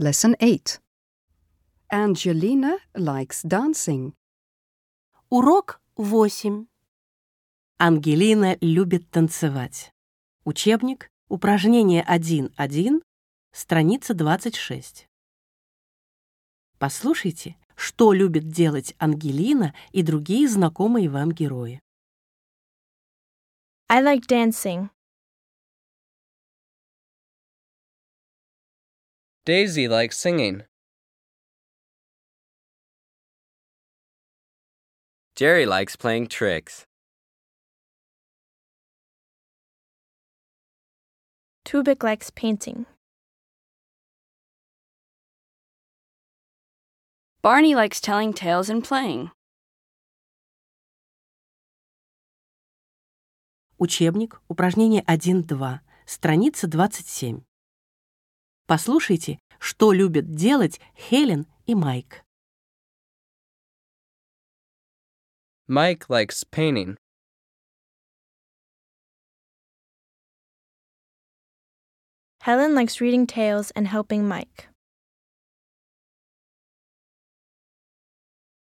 Lesson 8. Angelina likes dancing. Урок 8. Ангелина любит танцевать. Учебник, упражнение 1.1, страница 26. Послушайте, что любит делать Ангелина и другие знакомые вам герои. I like dancing. Daisy likes singing. Jerry likes playing tricks. Tubik likes painting. Barney likes telling tales and playing. Учебник, упражнение 1.2, страница 27. Послушайте, что любят делать Хелен и Майк. Mike likes painting. Helen likes reading tales and helping Mike.